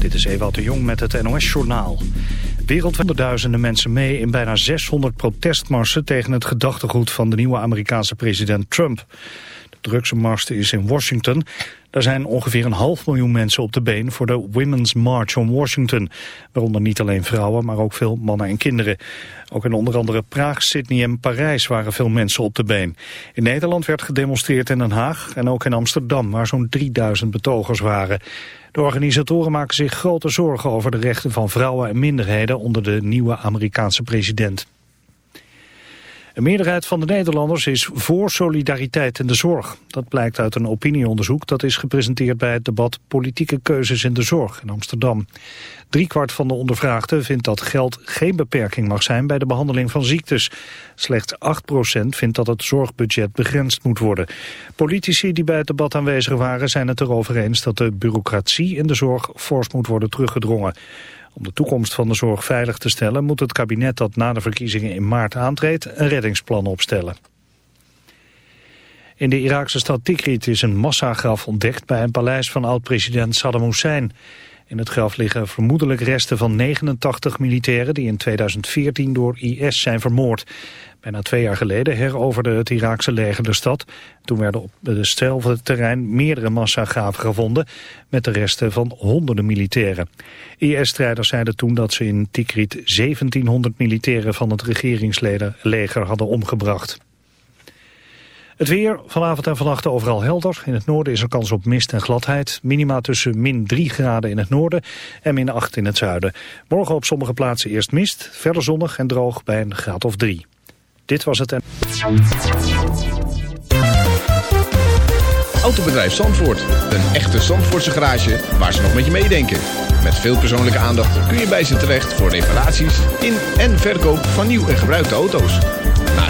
Dit is Ewout de Jong met het NOS-journaal. Wereldwijd duizenden mensen mee in bijna 600 protestmarsen tegen het gedachtegoed van de nieuwe Amerikaanse president Trump. De drukste mars is in Washington. Daar zijn ongeveer een half miljoen mensen op de been voor de Women's March on Washington. Waaronder niet alleen vrouwen, maar ook veel mannen en kinderen. Ook in onder andere Praag, Sydney en Parijs waren veel mensen op de been. In Nederland werd gedemonstreerd in Den Haag en ook in Amsterdam, waar zo'n 3000 betogers waren. De organisatoren maken zich grote zorgen over de rechten van vrouwen en minderheden onder de nieuwe Amerikaanse president. Een meerderheid van de Nederlanders is voor solidariteit in de zorg. Dat blijkt uit een opinieonderzoek dat is gepresenteerd bij het debat Politieke keuzes in de zorg in Amsterdam. Driekwart van de ondervraagden vindt dat geld geen beperking mag zijn bij de behandeling van ziektes. Slechts 8% vindt dat het zorgbudget begrensd moet worden. Politici die bij het debat aanwezig waren zijn het erover eens dat de bureaucratie in de zorg fors moet worden teruggedrongen. Om de toekomst van de zorg veilig te stellen moet het kabinet dat na de verkiezingen in maart aantreedt een reddingsplan opstellen. In de Iraakse stad Tikrit is een massagraf ontdekt bij een paleis van oud-president Saddam Hussein. In het graf liggen vermoedelijk resten van 89 militairen die in 2014 door IS zijn vermoord. Bijna twee jaar geleden heroverde het Iraakse leger de stad. Toen werden op hetzelfde terrein meerdere massagraven gevonden... met de resten van honderden militairen. IS-strijders zeiden toen dat ze in Tikrit 1700 militairen van het regeringsleger hadden omgebracht. Het weer, vanavond en vannacht overal helder. In het noorden is er kans op mist en gladheid. Minima tussen min 3 graden in het noorden en min 8 in het zuiden. Morgen op sommige plaatsen eerst mist, verder zonnig en droog bij een graad of 3. Dit was het en... Autobedrijf Zandvoort. Een echte Zandvoortse garage waar ze nog met je meedenken. Met veel persoonlijke aandacht kun je bij ze terecht voor reparaties in en verkoop van nieuw en gebruikte auto's.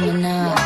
Nicki Minaj.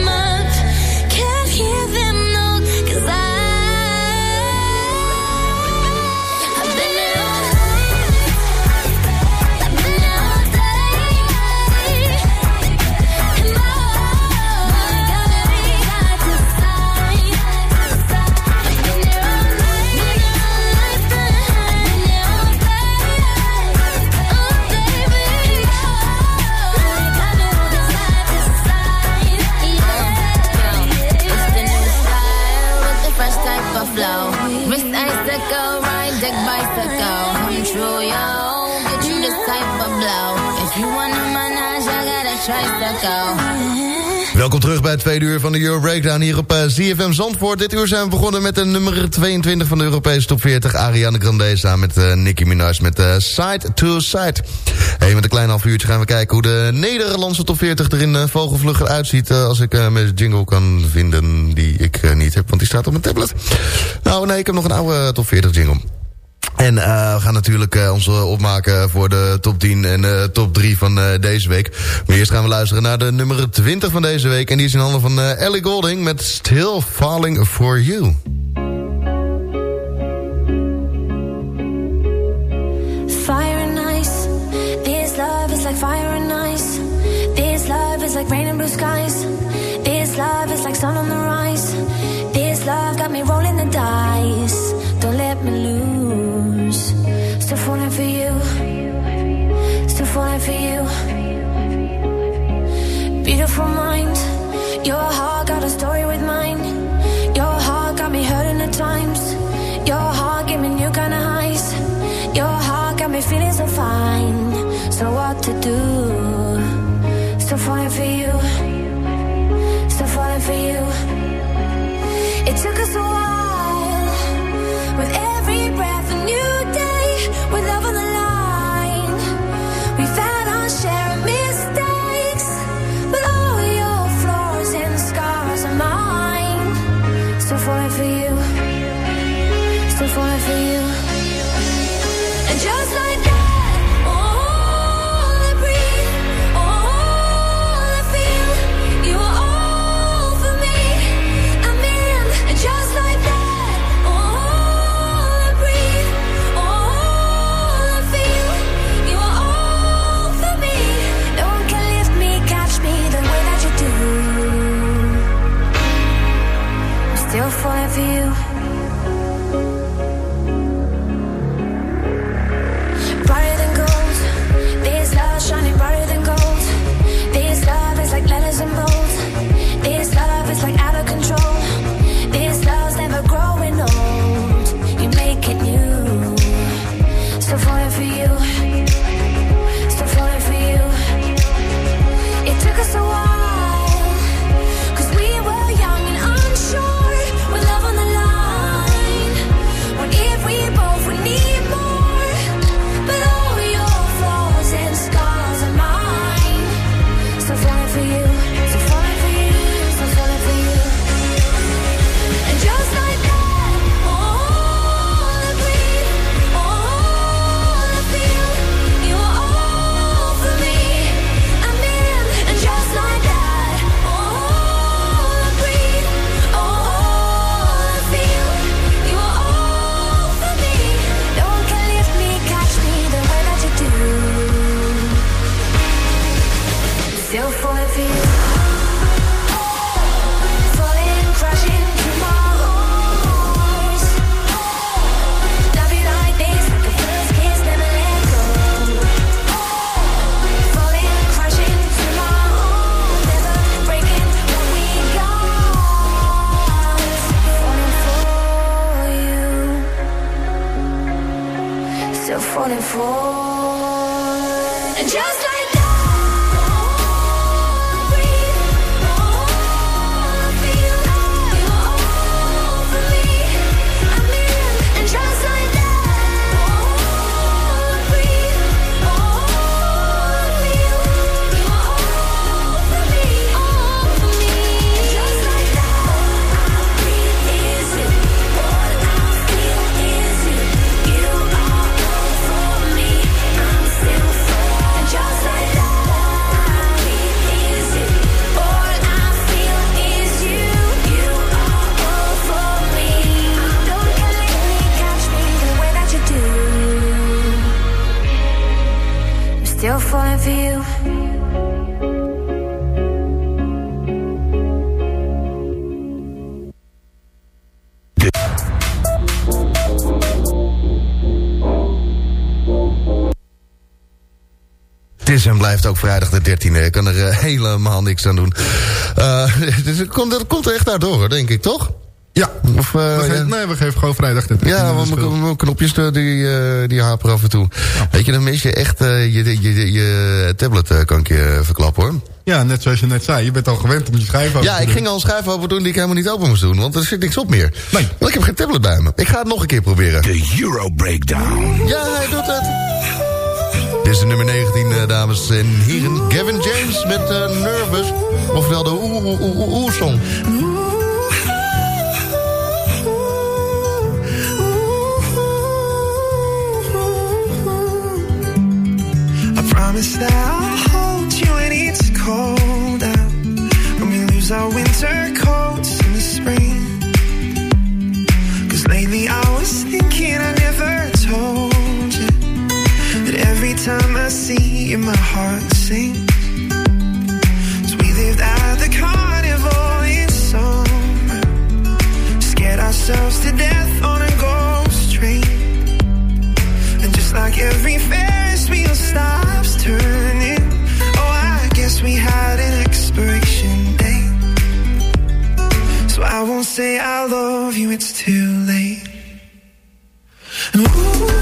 terug bij het tweede uur van de Euro Breakdown hier op eh, ZFM Zandvoort. Dit uur zijn we begonnen met de nummer 22 van de Europese top 40. Ariana Grande samen met eh, Nicki Minaj met eh, Side to Side. Hey, met een klein half uurtje gaan we kijken hoe de Nederlandse top 40 er in uh, vogelvlug eruit ziet. eh, als ik eh, een jingle kan vinden die ik eh, niet heb, want die staat op mijn tablet. Nou nee, ik heb nog een oude eh, top 40 jingle. En uh, we gaan natuurlijk uh, ons opmaken voor de top 10 en uh, top 3 van deze week. Maar eerst gaan we luisteren naar de nummer 20 van deze week. En die is in handen van Ellie Golding met Still Falling For You. Fire and ice. This love is like fire and ice. This love is like rain and blue skies. This love is like sun on the rise. Is en blijft ook vrijdag de 13e. Ik kan er eh, helemaal niks aan doen. Eh, dus het komt, het komt er echt daardoor, denk ik, toch? Ja, Of, eh, we geven, ja. nee, we geven gewoon vrijdag de 13e Ja, want de mijn, knopjes die, eh, die haperen af en toe. Weet je, dan mis je echt je, je, je, je tablet, kan ik je verklappen hoor. Ja, net zoals je net zei. Je bent al gewend om je schijf open Ja, ik doen. ging al een schijf open doen die ik helemaal niet open moest doen. Want er zit niks op meer. Nee. Want ik heb geen tablet bij me. Ik ga het nog een keer proberen. De Euro Breakdown. Ja, hij doet het. Dit is de nummer 19, eh, dames en heren. Gavin James met eh, Nervous. Ofwel de oeh oeh oeh oeh oeh song. I promise that I'll hold you when it's cold out. When we lose our winter coats in the spring. Cause lately I was thinking time I see you, my heart sinks. So we lived at the carnival in summer. Scared ourselves to death on a ghost train. And just like every Ferris wheel stops turning, oh, I guess we had an expiration date. So I won't say I love you, it's too late. And Cause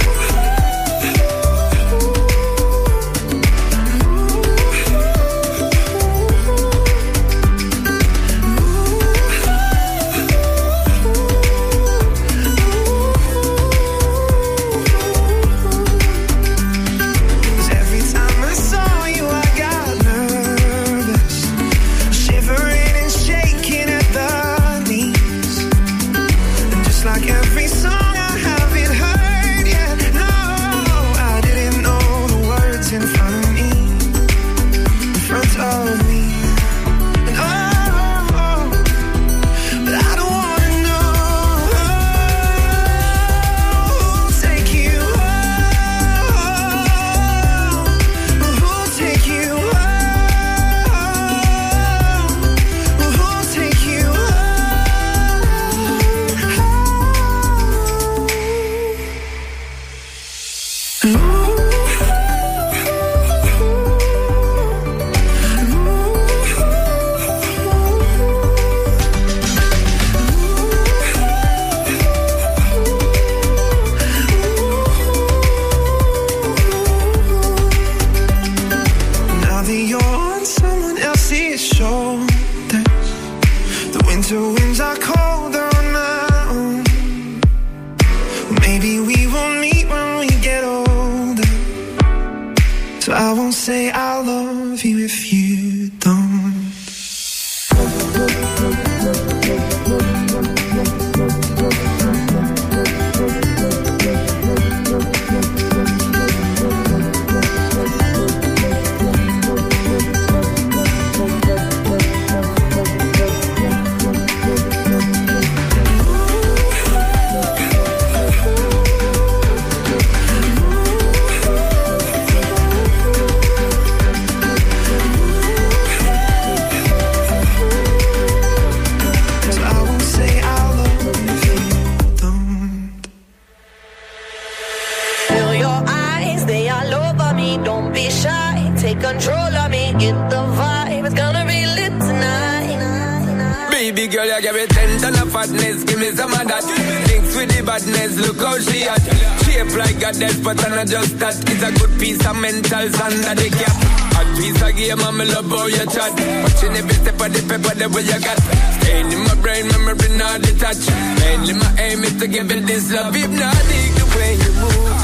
I give it ten ton of fatness, give me some of that. Thinks with the badness, look how she at. Shape like a death, but I not just that. It's a good piece of mental sand that they cap. A piece of game, I'm love how you chat. Watching every step of the paper, the way you got. Staying in my brain, memory not detached. Mainly my aim is to give it this love, if not dig the way you move.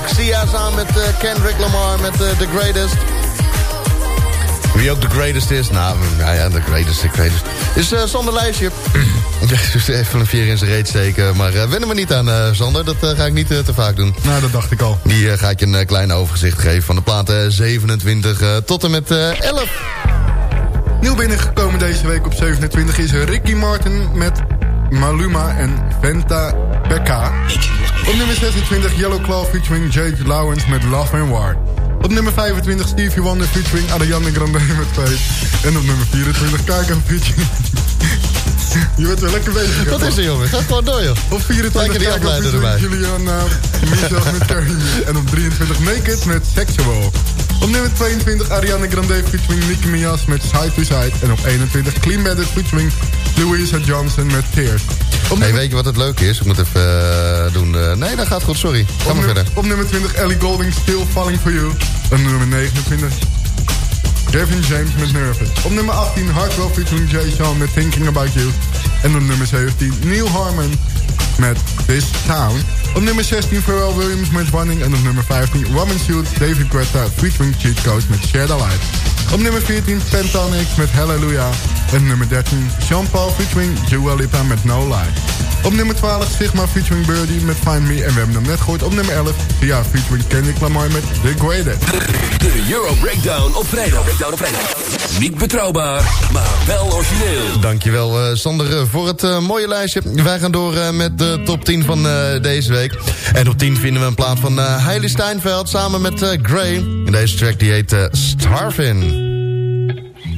Week. Sia samen met eh, Kendrick Lamar met eh, The Greatest. Wie ook The Greatest is? Nou, nou ja, The Greatest, The Greatest. Is uh, Sander Lijstje. Even een vier in zijn reet steken. Maar uh, wen er maar niet aan, uh, Sander. Dat ga ik niet te vaak doen. Nou, dat dacht ik al. Die ga ik je een klein overgezicht geven van de platen 27 tot en met 11. Nieuw binnengekomen deze week op 27 is Ricky Martin met Maluma en Venta Becca. Op nummer 26 Yellow Claw featuring Jade Lawrence met Love and War. Op nummer 25 Stevie Wonder featuring Ariana Grande met Faith. En op nummer 24 Kaka featuring... Je bent wel lekker bezig. Wat is er, jongen? Ga gewoon door, joh. Op 24 Lijken die Kaka featuring erbij. Juliana Michels met Carry Me. En op 23 Naked met Sexual. Op nummer 22 Ariana Grande featuring Nicki Minaj met Side to Side. En op 21 Clean Bandit featuring Louisa Johnson met Tears. Op Hey, weet je wat het leuke is? Ik moet even eh, doen... eh, nee, dat gaat goed, sorry. Ga maar nummer- verder. op nummer 20 Ellie Golding, Still Falling For You. En nummer 29 Gavin James met Nervous. Op nummer 18 Hardwell featuring Jay Sean met Thinking About You. En op nummer 17 Neil Harmon met This Town. Op nummer 16 Pharrell Williams met Running. En op nummer 15 Robin Schultz, David Guetta featuring Cheat Codes met Share the Light. Op nummer 14 Pentanix met Hallelujah. En nummer 13 Sean Paul featuring Dua Lipa met No Lie. Op nummer 12 Sigma featuring Birdie met Find Me. En we hebben hem net gehoord op nummer 11 Sia featuring Kendrick Lamar met The Greatest. De Euro Breakdown op vrijdag. Breakdown op vrijdag. Niet betrouwbaar, maar wel origineel. Dankjewel eh, Sander eh, voor het eh, mooie lijstje. Wij gaan door eh, met de top 10 van eh, deze week. En op 10 vinden we een plaat van Hailey Steinfeld samen met eh, Gray. En deze track die heet Starvin'.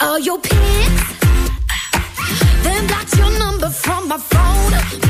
all your pics? then blocked your number from my phone.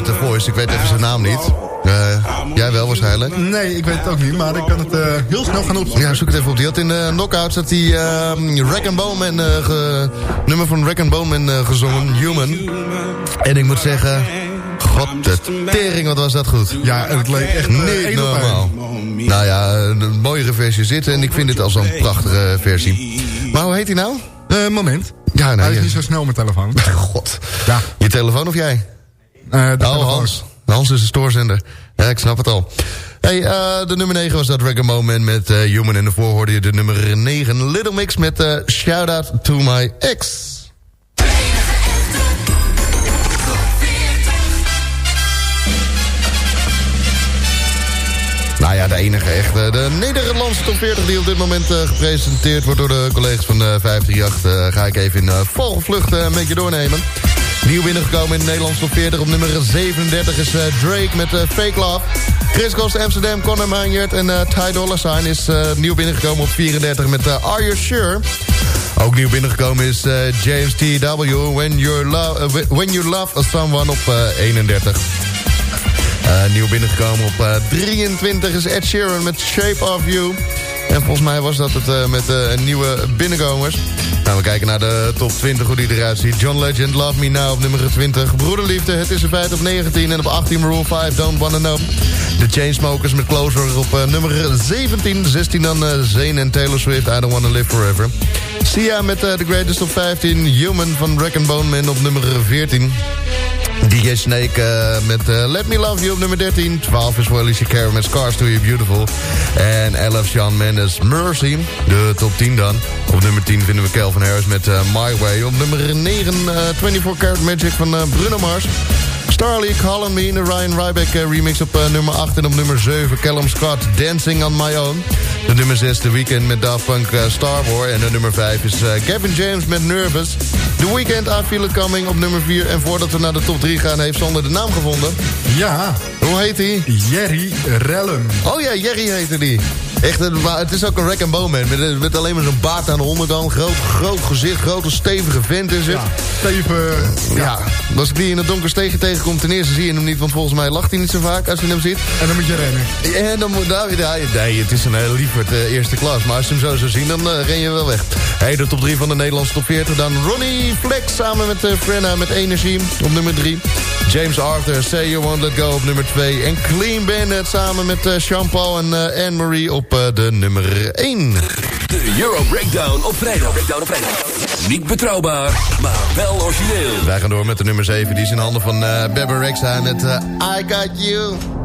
Met de Voice. Ik weet even zijn naam niet. Eh, jij wel waarschijnlijk. Nee, ik weet het ook niet, maar ik kan het eh, heel snel gaan opzoeken. Ja, zoek het even op. Die had in de Knockouts dat die uh, Rack and Bowman, eh, ge- nummer van Rack and Bowman eh, gezongen, Human. En ik moet zeggen, god de tering, wat was dat goed. Ja, het leek echt eh, Niet normaal. Nou ja, een mooiere versie zitten en ik vind dit als een prachtige versie. Maar hoe heet hij nou? Eh, moment. Ja, Hij nou, is niet zo snel met telefoon. God. Ja. Je telefoon of jij? De oh, telefoon. Hans. Hans is de stoorzender. Ja, ik snap het al. Hey, eh, de nummer 9 was dat Dragon Moment met eh, Human. En daarvoor hoorde je de nummer 9 Little Mix met Shout Out To My Ex. Nou ja, de enige echte. De Nederlandse top 40 die op dit moment gepresenteerd wordt door de collega's van eh 538. eh, ga ik even in vogelvlucht eh, met je doornemen. Nieuw binnengekomen in de Nederlandse top 40. Op nummer 37 is eh, Drake met eh, Fake Love. Chris Cost Amsterdam, Conor Maynard en eh Ty Dolla Sign is nieuw binnengekomen op 34 met Are You Sure? Ook nieuw binnengekomen is James T.W. When, You're Lo- eh, When You Love Someone op eh, 31. Eh, nieuw binnengekomen op eh, 23 is Ed Sheeran met Shape of You. En volgens mij was dat het eh, met eh, nieuwe binnenkomers. Nou, we kijken naar de top 20, hoe die eruit ziet. John Legend, Love Me Now op nummer 20. Broederliefde, Het is een feit op 19. En op 18 Rule 5, Don't Wanna Know. De Chainsmokers met Closer op eh, nummer 17. 16 dan eh Zayn en Taylor Swift, I Don't Wanna Live Forever. Sia met The Greatest op 15. Human van Wreck and Bone Man op nummer 14. DJ Snake eh, met eh, Let Me Love You op nummer 13. 12 is voor Alicia Cara met Scars To You Beautiful. En 11 Sean Mendes Mercy. De top 10 dan. Op nummer 10 vinden we Calvin Harris met eh, My Way. Op nummer 9 eh, 24 Karat Magic van Bruno Mars. On Me, de Ryan Ryback eh, remix op eh, nummer 8. En op nummer 7 Callum Scott, Dancing on My Own. De nummer 6 The Weeknd met Daft Punk uh, Star Wars. En de nummer 5 is eh, Gavin James met Nervous. The Weeknd, I Feel It Coming op nummer 4. En voordat we naar de top 3 gaan, heeft Sander de naam gevonden. Ja. Hoe heet hij? Jerry Rellum. Oh ja, Jerry heette die. Echt, het is ook een wreck and bone man. Met, met alleen maar zo'n baard aan de onderkant. Groot, groot gezicht, grote stevige vent is het. Ja, Steven. Ja, als ik die in het donker stegen tegenkomt, ten eerste zie je hem niet. Want volgens mij lacht hij niet zo vaak als je hem ziet. En dan moet je rennen. En dan moet nou, ja, nee, het is een lieverd eh, eerste klas. Maar als je hem zo zou zien, dan eh, ren je wel weg. Hey, de top 3 van de Nederlandse top 40. Dan Ronnie Flex samen met uh, Frenna met Energie op nummer 3. James Arthur, Say You Won't Let Go op nummer 2. En Clean Bandit samen met uh, Jean-Paul en uh, Anne-Marie op uh, de nummer 1. De Euro Breakdown op vrijdag. Breakdown op vrijdag. Niet betrouwbaar, maar wel origineel. Wij gaan door met de nummer 7. Die is in handen van uh, Bebe Rexha met uh, I Got you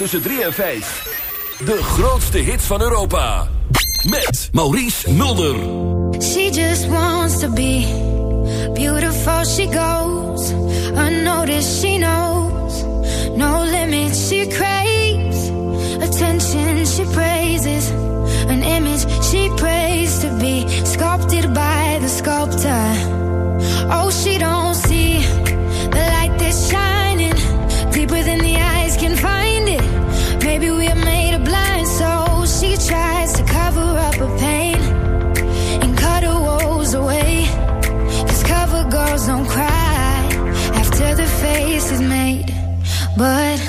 tussen 3 en 5. De grootste hits van Europa. Met Maurice Mulder. She just wants to be beautiful. She goes unnoticed. She knows no limits. She craves attention. She praises an image. She prays to be sculpted by the sculptor. Oh, but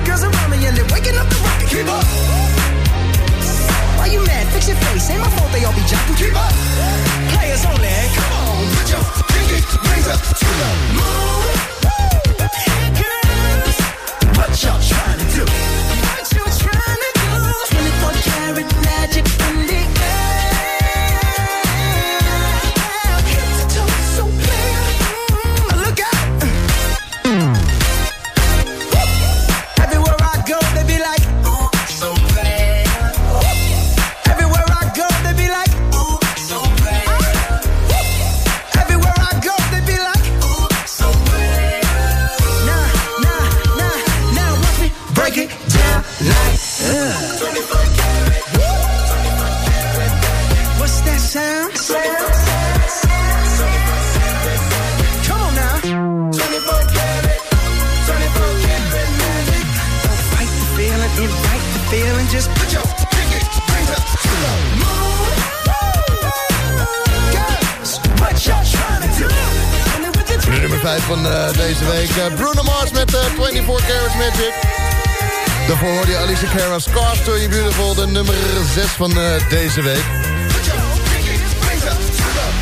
pretty girls around me, and they're waking up the rocket. Keep up. Why you mad? Fix your face. Ain't my fault they all be jocking. Keep up. Van eh, deze week.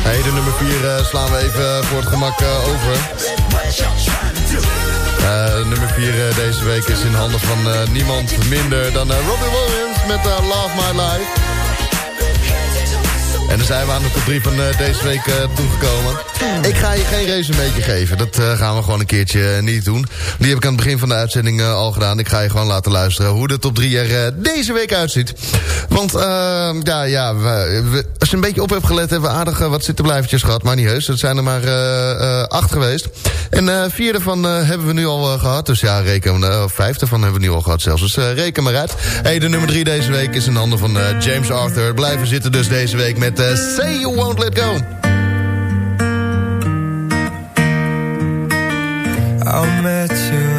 Hey, de nummer 4 slaan we even voor het gemak eh, over. Eh, nummer 4 deze week is in handen van eh, niemand minder dan eh, Robbie Williams met eh, Love My Life. En dan zijn we aan de top 3 van eh, deze week eh, toegekomen. Ik ga je geen resumeetje geven. Dat eh, gaan we gewoon een keertje eh, niet doen. Die heb ik aan het begin van de uitzending eh, al gedaan. Ik ga je gewoon laten luisteren hoe de top 3 er eh, deze week uitziet. Want eh, ja, ja we- als je een beetje op hebt gelet... hebben we aardig eh, wat zittenblijvertjes gehad. Maar niet heus. Het zijn er maar eh, eh, acht geweest. En vier eh, hebben we nu al eh, gehad. Dus ja, reken, vijf daarvan hebben we nu al gehad zelfs. Dus reken maar uit. Hey, de nummer drie deze week is in handen van James Arthur. Blijven zitten dus deze week met Say You Won't Let Go. I met you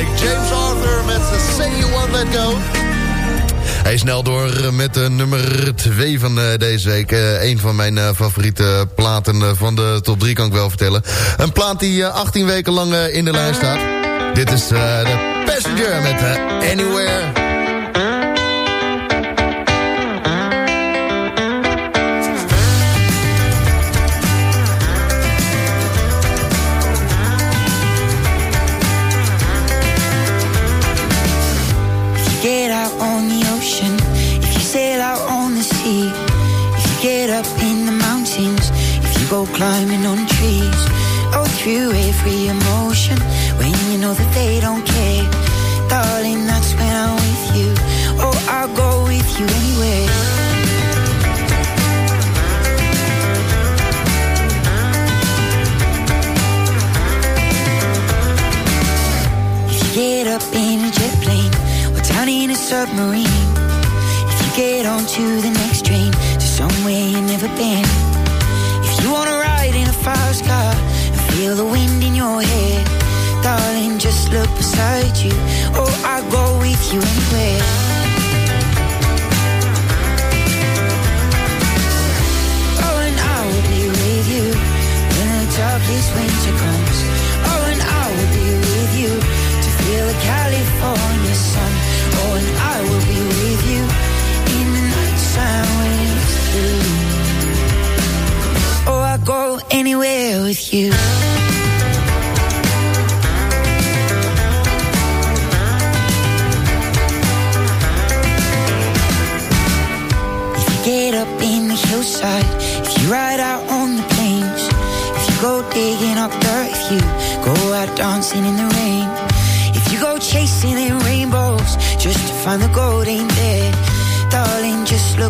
James Arthur met Say You Won't Let Go. Hij snel door eh, met de nummer 2 van eh, deze week. een van mijn favoriete platen van de top 3 kan ik wel vertellen. Een plaat die 18 weken lang in de lijst staat. Dit is de Passenger met Anywhere.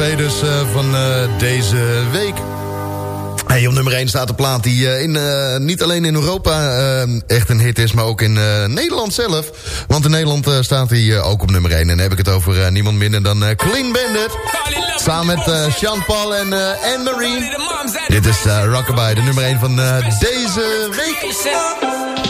dus eh, van eh, deze week. Hey, op nummer 1 staat de plaat die eh, in, niet alleen in Europa echt een hit is... maar ook in Nederland zelf. Want in Nederland staat hij ook op nummer 1. En dan heb ik het over niemand minder dan Clean Bandit. Samen met Sean Paul en Anne-Marie. Dit is Rockabye, de nummer 1 van deze week.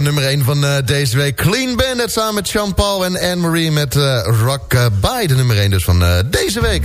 nummer 1 van uh, deze week. Clean Bandit samen met Jean-Paul en Anne-Marie met uh, Rock uh, De nummer 1 dus van deze week.